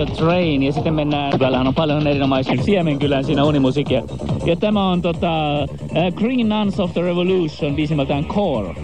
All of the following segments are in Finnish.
Desert Train ja sitten mennään, täällähän on paljon erinomaisia Siemenkylän siinä unimusiikia. Ja tämä on tota, uh, Green Nuns of the Revolution biisimältään Core.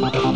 Thank you.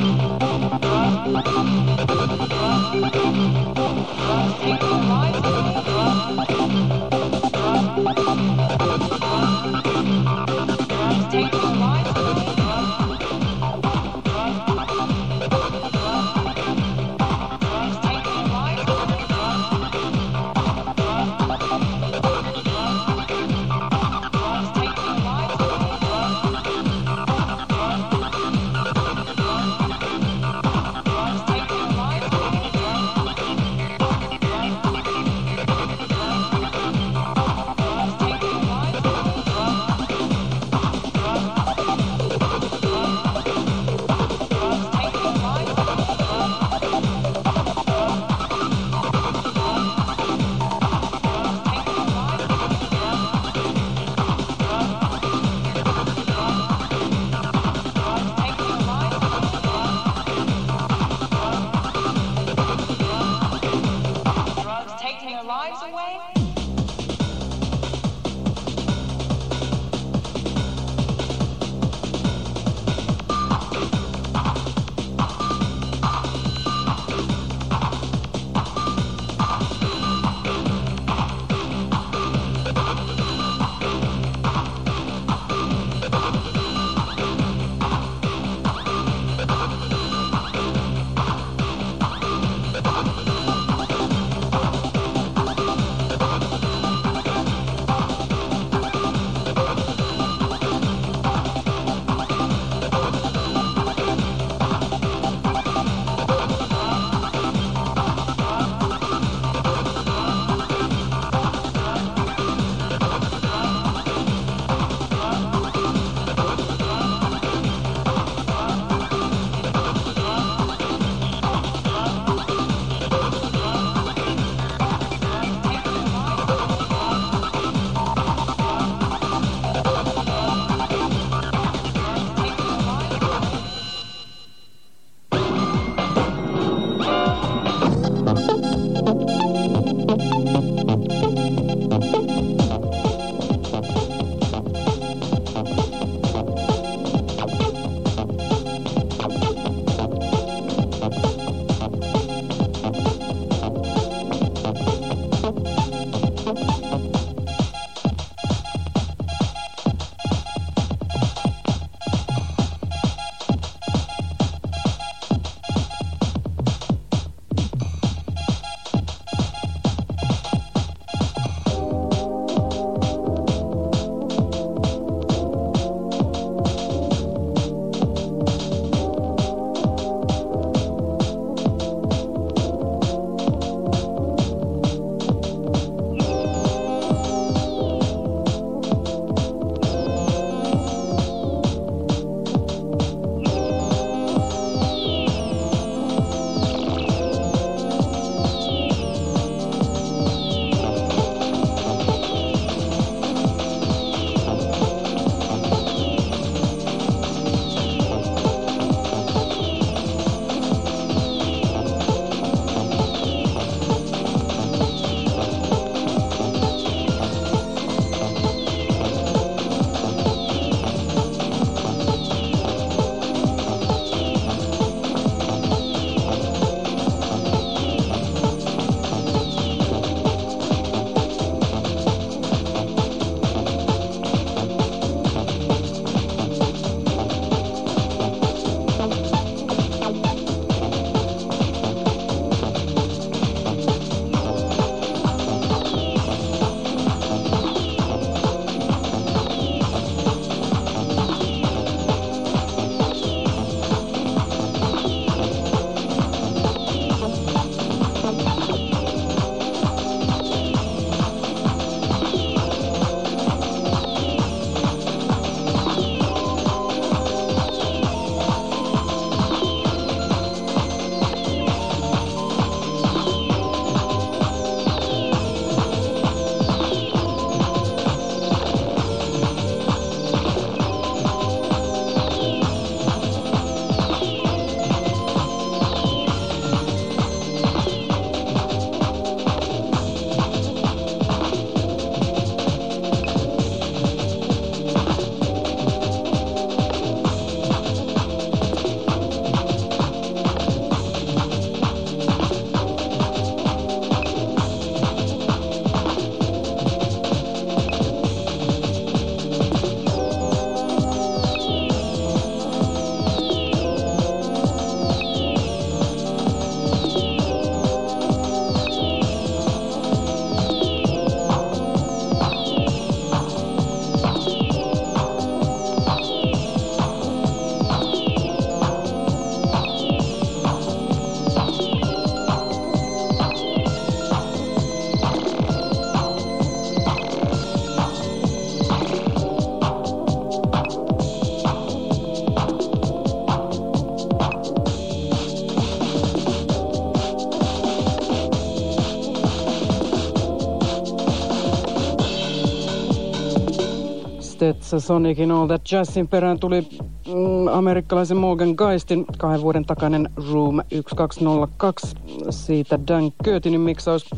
Stetsa, Sonic in All That Jazzin perään tuli mm, amerikkalaisen Morgan Geistin kahden vuoden takainen Room 1202. Siitä Dan Kötinin miksaus.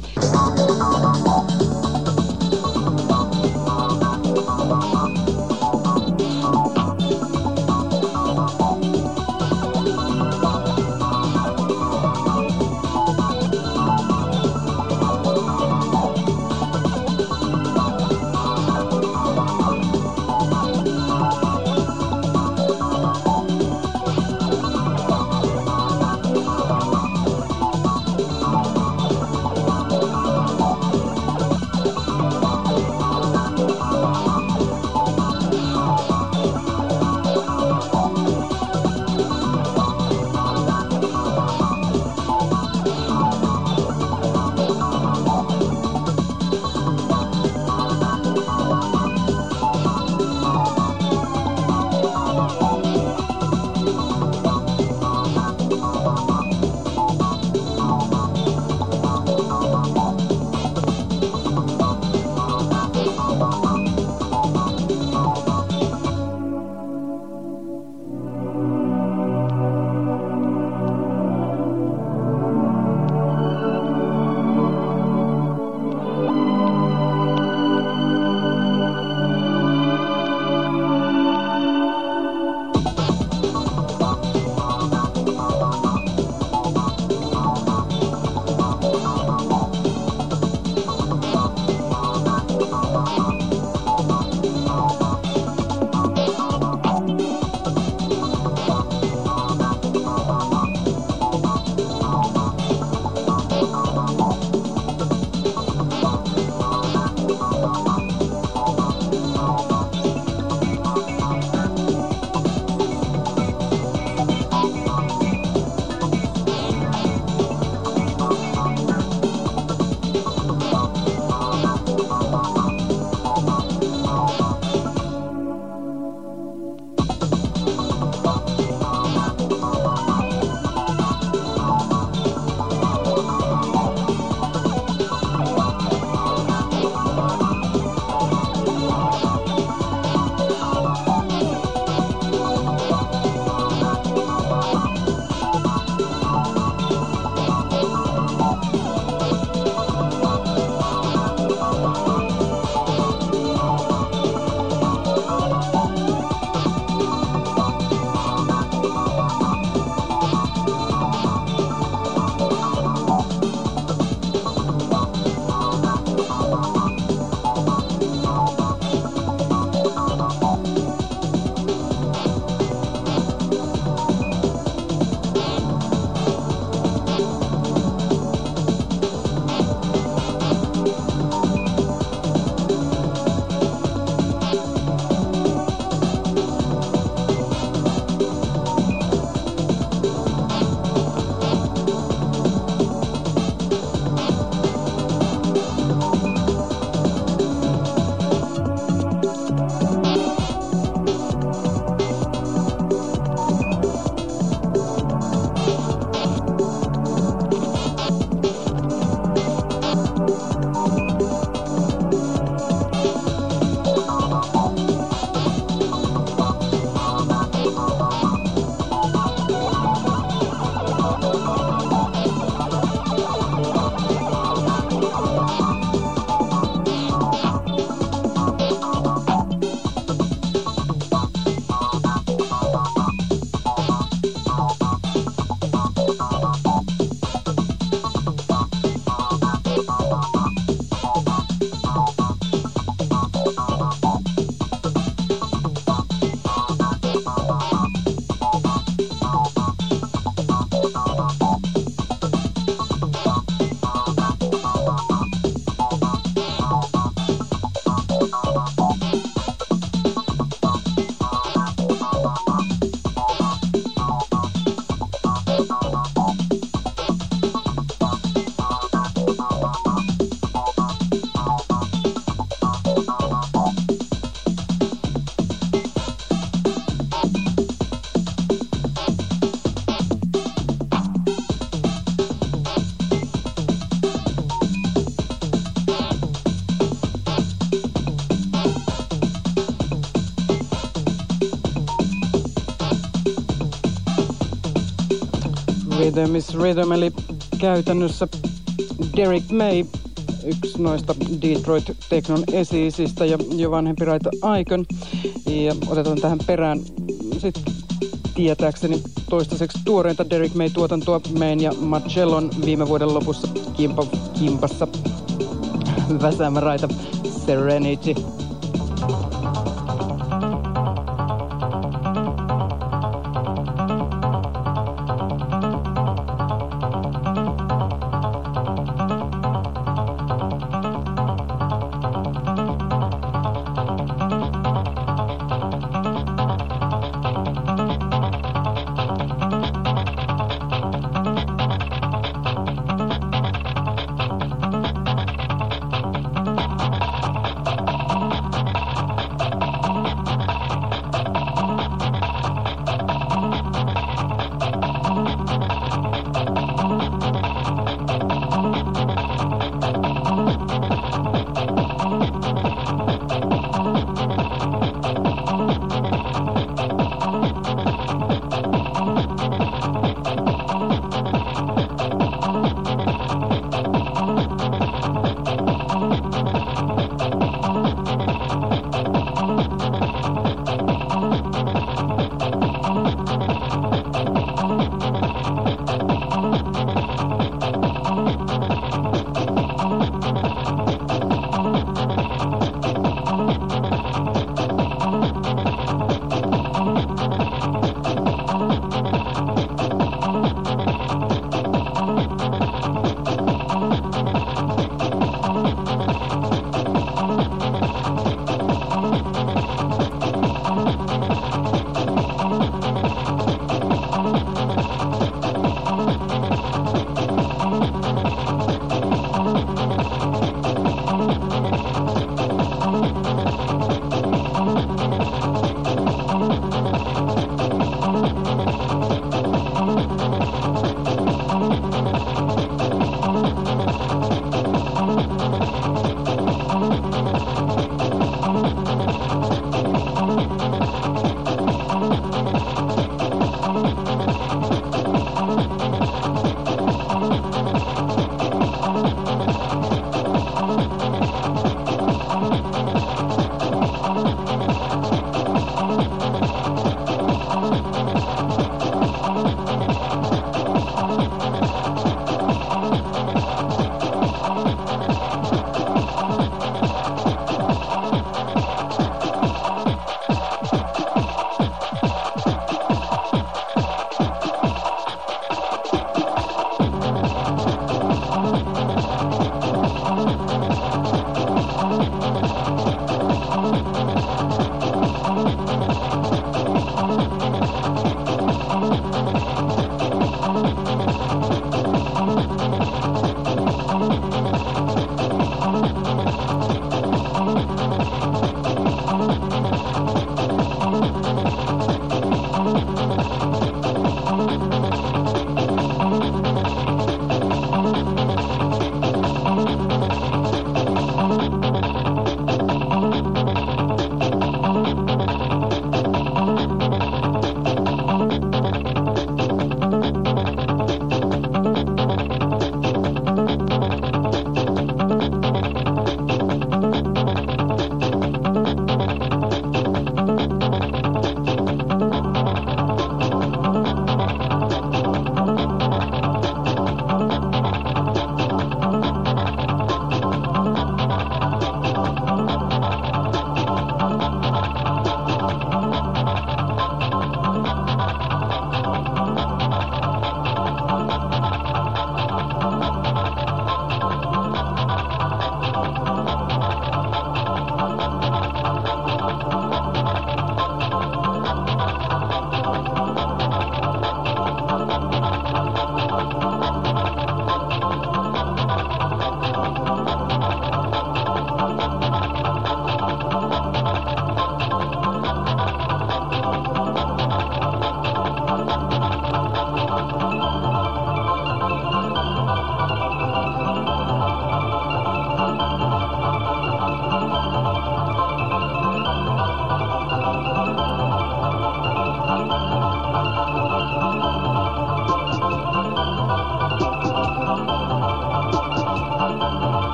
Is Rhythm, eli käytännössä Derek May, yksi noista Detroit Technon esiisistä ja jo vanhempi raita Icon. Ja otetaan tähän perään sitten tietääkseni toistaiseksi tuoreinta Derek May-tuotantoa Main ja Marcellon viime vuoden lopussa kimpa, kimpassa väsäämä raita Serenity.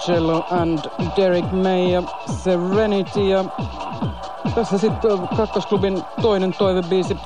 Cello and Derek May ja Serenity ja tässä sitten kakkosklubin toinen toivebiisi